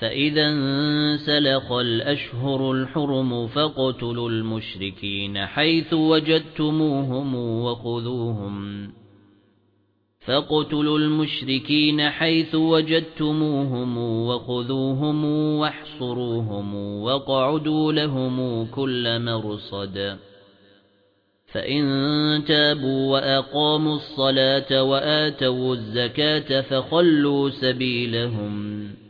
فَإِذَا انسَلَخَ الْأَشْهُرُ الْحُرُمُ فَاقْتُلُوا الْمُشْرِكِينَ حَيْثُ وَجَدتُّمُوهُمْ وَخُذُوهُمْ. فَاقْتُلُوا الْمُشْرِكِينَ حَيْثُ وَجَدتُّمُوهُمْ وَخُذُوهُمْ وَاحْصُرُوهُمْ وَاقْعُدُوا لَهُمْ كُلَّ مَرْصَدٍ. فَإِن تَابُوا وَأَقَامُوا الصَّلَاةَ وَآتَوُا الزَّكَاةَ فَخَلُّوا سَبِيلَهُمْ.